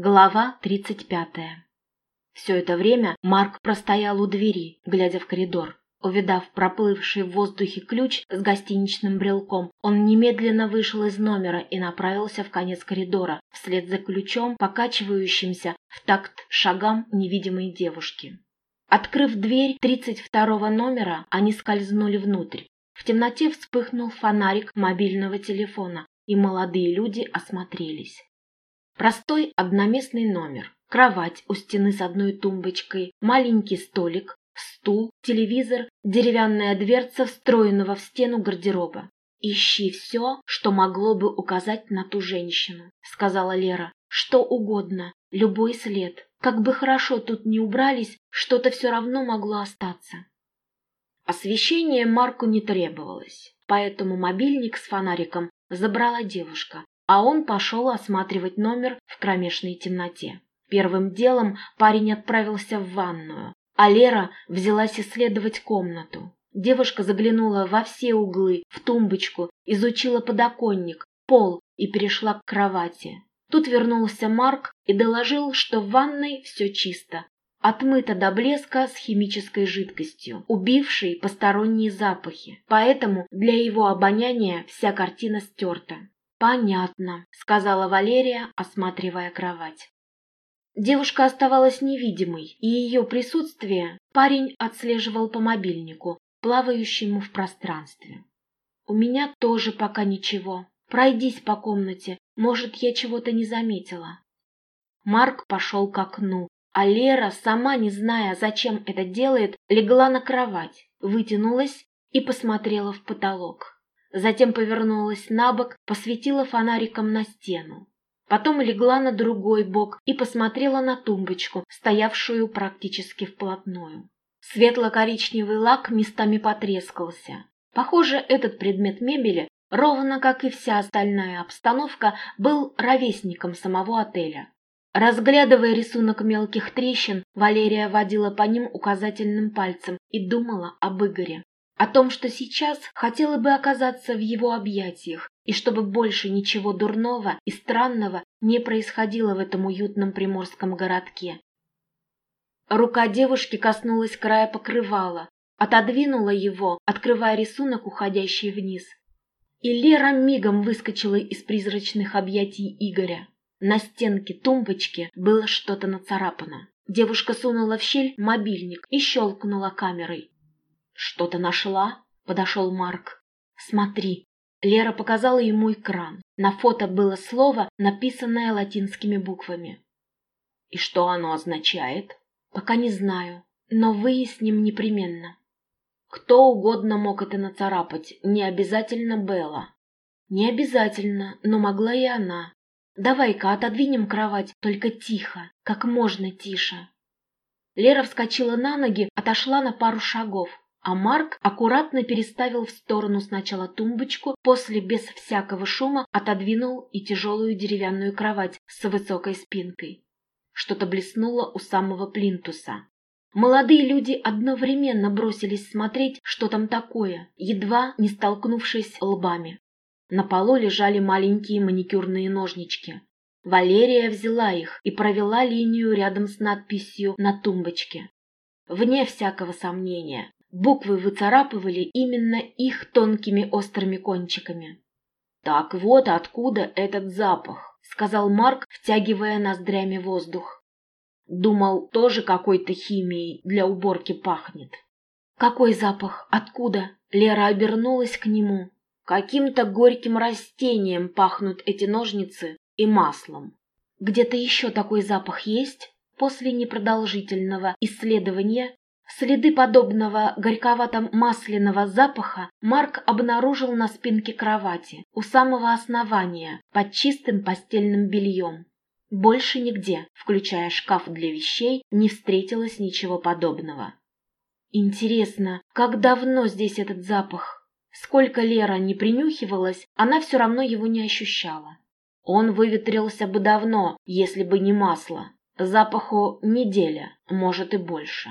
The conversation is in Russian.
Глава 35. Все это время Марк простоял у двери, глядя в коридор. Увидав проплывший в воздухе ключ с гостиничным брелком, он немедленно вышел из номера и направился в конец коридора, вслед за ключом, покачивающимся в такт шагам невидимой девушки. Открыв дверь 32 номера, они скользнули внутрь. В темноте вспыхнул фонарик мобильного телефона, и молодые люди осмотрелись. Простой одноместный номер, кровать у стены с одной тумбочкой, маленький столик, стул, телевизор, деревянная дверца встроенного в стену гардероба. «Ищи все, что могло бы указать на ту женщину», — сказала Лера. «Что угодно, любой след. Как бы хорошо тут не убрались, что-то все равно могло остаться». Освещение Марку не требовалось, поэтому мобильник с фонариком забрала девушка, а он пошел осматривать номер в кромешной темноте. Первым делом парень отправился в ванную, а Лера взялась исследовать комнату. Девушка заглянула во все углы, в тумбочку, изучила подоконник, пол и перешла к кровати. Тут вернулся Марк и доложил, что в ванной все чисто. Отмыто до блеска с химической жидкостью, убившей посторонние запахи, поэтому для его обоняния вся картина стерта. «Понятно», — сказала Валерия, осматривая кровать. Девушка оставалась невидимой, и ее присутствие парень отслеживал по мобильнику, плавающему в пространстве. «У меня тоже пока ничего. Пройдись по комнате, может, я чего-то не заметила». Марк пошел к окну, а Лера, сама не зная, зачем это делает, легла на кровать, вытянулась и посмотрела в потолок. Затем повернулась на бок, посветила фонариком на стену. Потом легла на другой бок и посмотрела на тумбочку, стоявшую практически вплотную. Светло-коричневый лак местами потрескался. Похоже, этот предмет мебели, ровно как и вся остальная обстановка, был ровесником самого отеля. Разглядывая рисунок мелких трещин, Валерия водила по ним указательным пальцем и думала об Игоре. О том, что сейчас хотела бы оказаться в его объятиях, и чтобы больше ничего дурного и странного не происходило в этом уютном приморском городке. Рука девушки коснулась края покрывала, отодвинула его, открывая рисунок, уходящий вниз. И Лера мигом выскочила из призрачных объятий Игоря. На стенке тумбочки было что-то нацарапано. Девушка сунула в щель мобильник и щелкнула камерой. «Что-то нашла?» — подошел Марк. «Смотри», Лера показала ему экран. На фото было слово, написанное латинскими буквами. «И что оно означает?» «Пока не знаю, но выясним непременно». «Кто угодно мог это нацарапать, не обязательно Белла». «Не обязательно, но могла и она. Давай-ка отодвинем кровать, только тихо, как можно тише». Лера вскочила на ноги, отошла на пару шагов а Марк аккуратно переставил в сторону сначала тумбочку, после без всякого шума отодвинул и тяжелую деревянную кровать с высокой спинкой. Что-то блеснуло у самого плинтуса. Молодые люди одновременно бросились смотреть, что там такое, едва не столкнувшись лбами. На полу лежали маленькие маникюрные ножнички. Валерия взяла их и провела линию рядом с надписью на тумбочке. Вне всякого сомнения, Буквы выцарапывали именно их тонкими острыми кончиками. «Так вот откуда этот запах», — сказал Марк, втягивая ноздрями воздух. Думал, тоже какой-то химией для уборки пахнет. «Какой запах? Откуда?» Лера обернулась к нему. «Каким-то горьким растением пахнут эти ножницы и маслом. Где-то еще такой запах есть?» После непродолжительного исследования Следы подобного горьковато-масляного запаха Марк обнаружил на спинке кровати, у самого основания, под чистым постельным бельем. Больше нигде, включая шкаф для вещей, не встретилось ничего подобного. Интересно, как давно здесь этот запах? Сколько Лера не принюхивалась, она все равно его не ощущала. Он выветрился бы давно, если бы не масло. Запаху неделя, может и больше.